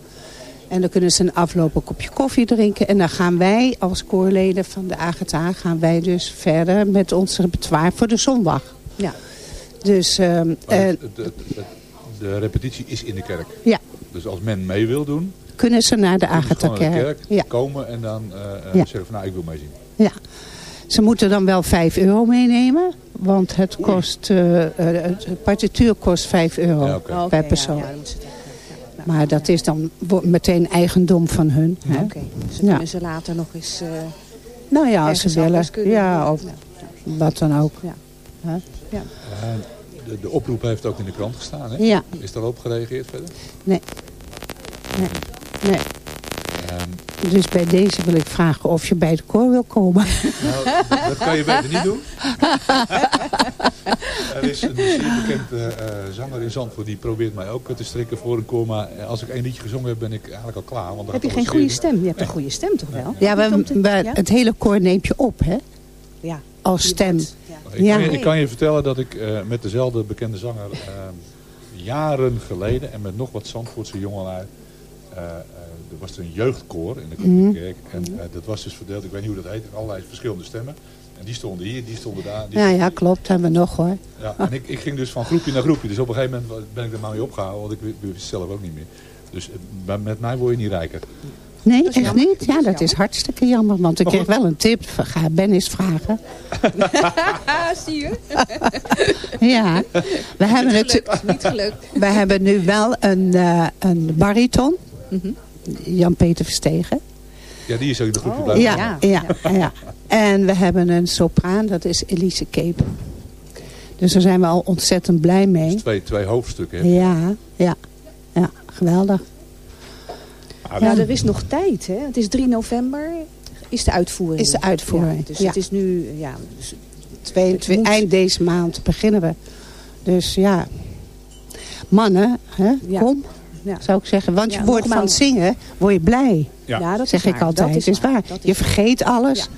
En dan kunnen ze een afloop een kopje koffie drinken. En dan gaan wij als koorleden van de AGTA gaan wij dus verder met ons repertoire voor de zondag. Ja. Dus ehm, Maar eh, de repetitie is in de kerk. ja, Dus als men mee wil doen, kunnen ze naar de kunnen ze gewoon naar de AGTA-kerk. kerk Ja. komen en dan eh, eh, Ja. zeggen van nou ik wil meezingen. Ja. Ze moeten dan wel 5 euro meenemen. Want het kost, eh, eh, het partituur kost 5 euro Ja. Oké, per ja, persoon. ja, dan moeten ze het- Maar dat is dan meteen eigendom van hun. Hè? Oké, dus dan Ja. kunnen ze later nog eens... eh, Nou ja, als ze willen. Ja, of wat dan ook. Ja. Hè? Ja. Eh, de, de oproep heeft ook in de krant gestaan. Hè? Ja. Is daarop gereageerd verder? Nee. Nee. nee. Ehm, Dus bij deze wil ik vragen of je bij het koor wil komen. nou, dat kan je beter niet doen. er is een zeer bekende eh, zanger in Zandvoort die probeert mij ook te strikken voor een koor. Maar als ik één liedje gezongen heb, ben ik eigenlijk al klaar. Want Heb je geen goede stem? Je hebt een goede stem toch wel? Ja, we, het hele koor neemt je op, hè? Ja. Als stem. Ik, Ja. kan je, ik kan je vertellen dat ik eh, met dezelfde bekende zanger eh, jaren geleden en met nog wat Zandvoortse jongelui, eh, eh, er was er een jeugdkoor in de katholieke kerk en eh, dat was dus verdeeld, ik weet niet hoe dat heet, allerlei verschillende stemmen. En die stonden hier, die stonden daar. Die Ja, ja, klopt. Hebben we nog hoor. Ja, en ik, ik ging dus van groepje naar groepje. Dus op een gegeven moment ben ik er maar mee opgehouden, want ik wi- wist zelf ook niet meer. Dus eh, met mij word je niet rijker. Nee, echt jammer. niet? Ja, dat is hartstikke jammer. Want ik Maar kreeg wel een tip. Ga Ben eens vragen. Zie je? Ja, we hebben, Niet het, gelukt. Niet gelukt. we hebben nu wel een, eh, een bariton. Mhm. Jan-Peter Verstegen. Ja, die is ook in de groepje Oh, blijven. Ja, ja. ja, ja, En we hebben een sopraan, dat is Elise Cape. Dus daar zijn we al ontzettend blij mee. Dus twee, twee hoofdstukken. hè. Ja, ja, ja, geweldig. Ah, Ja, er is nog tijd, hè? Het is 3 november, is de uitvoering. Is de uitvoering, Ja, dus ja. het is nu, ja... Dus, 22, moet. eind deze maand beginnen we. Dus ja, mannen, hè, Ja. kom, ja. zou ik zeggen. Want je Ja, wordt van nogmaals. zingen, word je blij. Ja. Ja, dat zeg is ik waar. altijd. Dat Het is waar. Dat Je vergeet alles.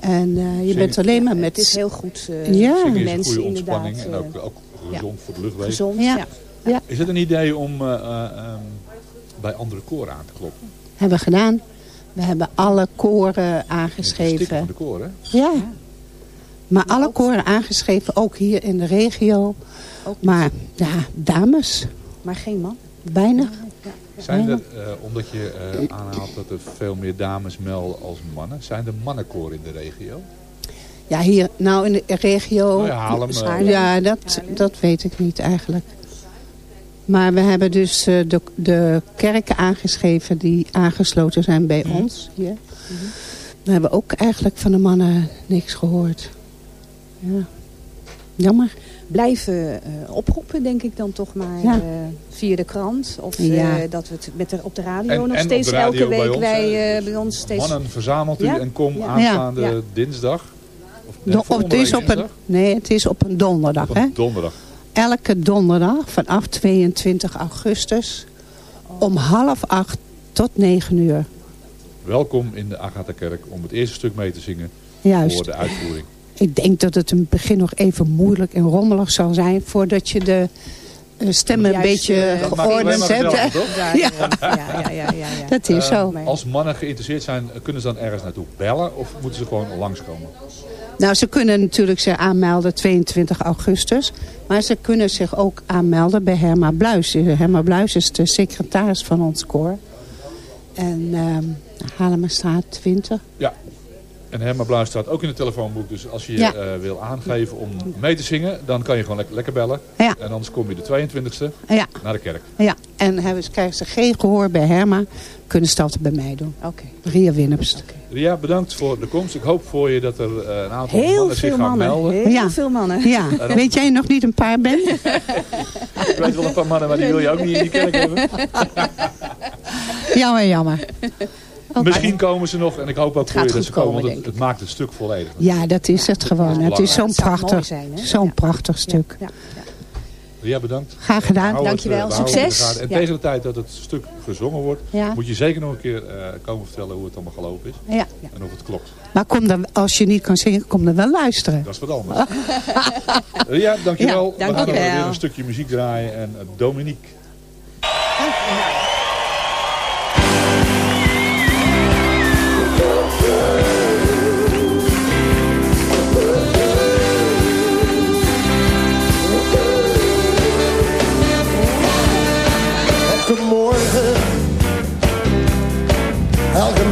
En eh, je bent alleen maar met... Het is heel goed uh, Ja. voor de een mensen goede inderdaad. ontspanning en eh, ook, ook gezond voor de luchtwegen. gezond, Ja. ja. Is het een idee om eh, eh, ehm, bij andere koren aan te kloppen? hebben we gedaan. We hebben alle koren de aangeschreven. de koren? Ja. Maar alle koren aangeschreven, ook hier in de regio. Ook Maar ja, dames. maar geen man. Weinig. Zijn er, eh, omdat je eh, aanhaalt dat er veel meer dames melden als mannen, zijn er mannenkoor in de regio? Ja, hier, nou in de regio... Nou ja, Haarlem, eh, ja, dat, dat weet ik niet eigenlijk. Maar we hebben dus eh, de, de kerken aangeschreven die aangesloten zijn bij Mhm. ons hier. We hebben ook eigenlijk van de mannen niks gehoord. Ja. Jammer. Blijven eh, oproepen, denk ik dan toch maar. Ja. eh, via de krant. Of Ja. eh, dat we het met de, op de radio En- nog en steeds radio elke bij week ons, wij eh, bij ons steeds... Mannen verzamelt u Ja? en kom Ja. aanstaande Ja. dinsdag. Of, het is op een, nee, het is op een donderdag. Op Hè? een donderdag. Elke donderdag vanaf 22 augustus om half acht tot negen uur. Welkom in de Agatha-kerk om het eerste stuk mee te zingen Juist. voor de uitvoering. Ik denk dat het in het begin nog even moeilijk en rommelig zal zijn... voordat je de eh, stemmen een beetje eh, geordend hebt. Ja. Ja, ja, ja, ja, ja. Dat is zo. Eh, als mannen geïnteresseerd zijn, kunnen ze dan ergens naartoe bellen of moeten ze gewoon langskomen? Nou, ze kunnen natuurlijk zich aanmelden 22 augustus. Maar ze kunnen zich ook aanmelden bij Herma Bluis. Herma Bluis is de secretaris van ons koor. En ehm Halemerstraat 20. Ja. En Herma Bluis staat ook in het telefoonboek. Dus als je je Ja. eh, wil aangeven om mee te zingen, dan kan je gewoon lekker, lekker bellen. Ja. En anders kom je de 22e Ja. naar de kerk. Ja, en hebben, ze- krijgen ze geen gehoor bij Herma, kunnen ze dat bij mij doen. Oké. Ria Winnepst. Ria, bedankt voor de komst. Ik hoop voor je dat er eh, een aantal Heel mannen zich veel gaan mannen. melden. Heel Ja. veel mannen. Ja, weet jij nog niet een paar ben? Ik weet wel een paar mannen, maar die wil je ook niet in die kerk hebben. jammer, jammer. Misschien komen ze nog en ik hoop ook voor je dat ze komen, want het, het maakt het stuk volledig. Ja, dat is het gewoon. Het is zo'n prachtig, zo'n Ja. prachtig stuk. Ja. Ria, bedankt. Graag gedaan. Dankjewel. het, eh, het Succes. En Ja. tegen de tijd dat het stuk gezongen wordt, Ja. moet je zeker nog een keer eh, komen vertellen hoe het allemaal gelopen is. Ja. En of het klopt. Maar kom dan, als je niet kan zingen, kom dan wel luisteren. Dat is wat anders. Ria, dankjewel. Ja, We gaan dankjewel. weer een stukje muziek draaien. En eh, Dominique. Elke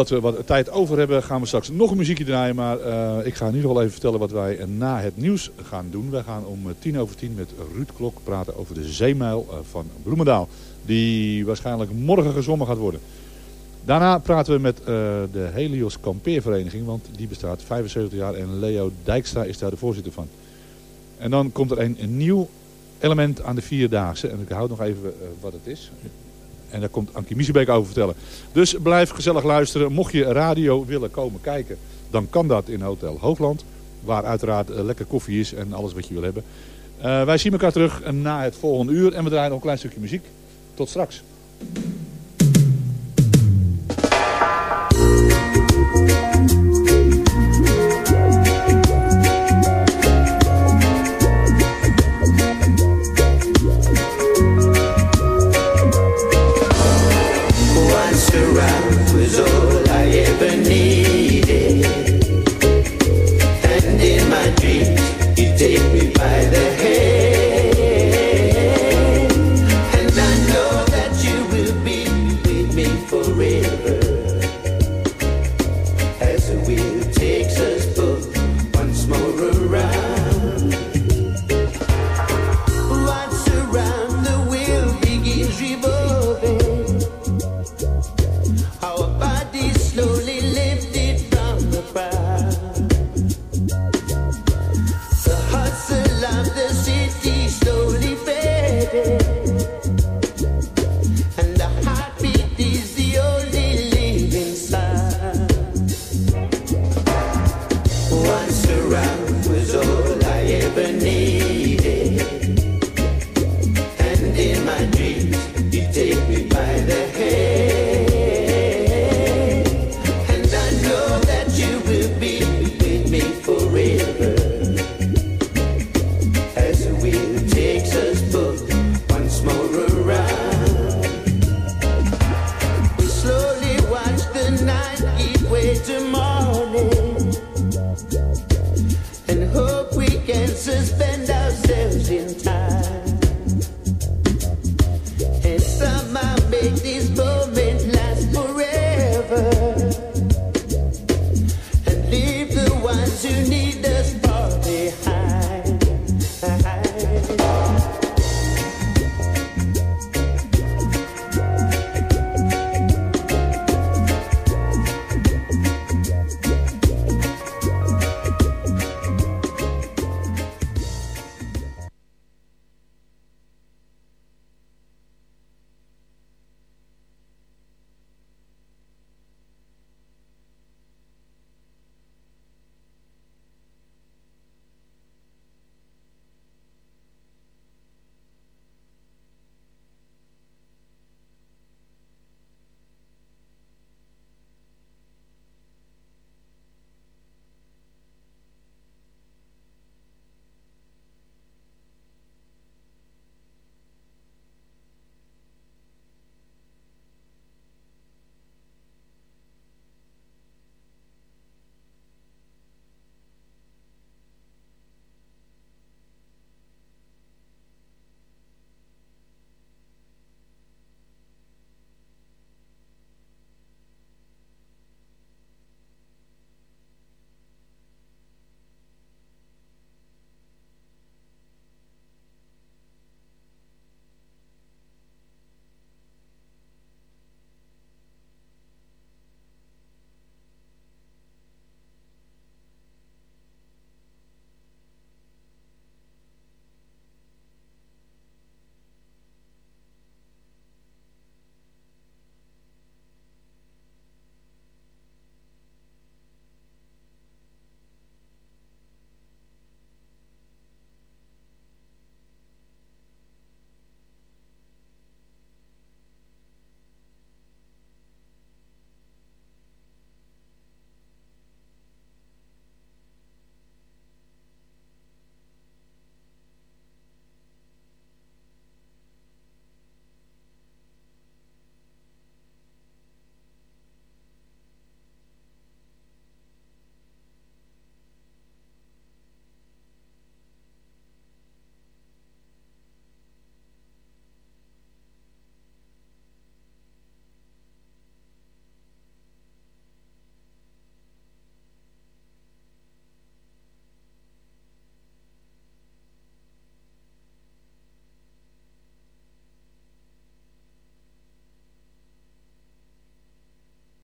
omdat we wat tijd over hebben, gaan we straks nog een muziekje draaien. Maar eh, ik ga in ieder geval even vertellen wat wij na het nieuws gaan doen. Wij gaan om eh, tien over tien met Ruud Klok praten over de zeemijl eh, van Bloemendaal. Die waarschijnlijk morgen gezwommen gaat worden. Daarna praten we met de Helios Kampeervereniging, want die bestaat 75 jaar en Leo Dijkstra is daar de voorzitter van. En dan komt er een, nieuw element aan de Vierdaagse en ik houd nog even wat het is. En daar komt Ankie Miesebeek over vertellen. Dus blijf gezellig luisteren. Mocht je radio willen komen kijken, dan kan dat in Hotel Hoogland. Waar uiteraard eh, lekker koffie is en alles wat je wil hebben. Eh, wij zien elkaar terug na het volgende uur en we draaien nog een klein stukje muziek. Tot straks.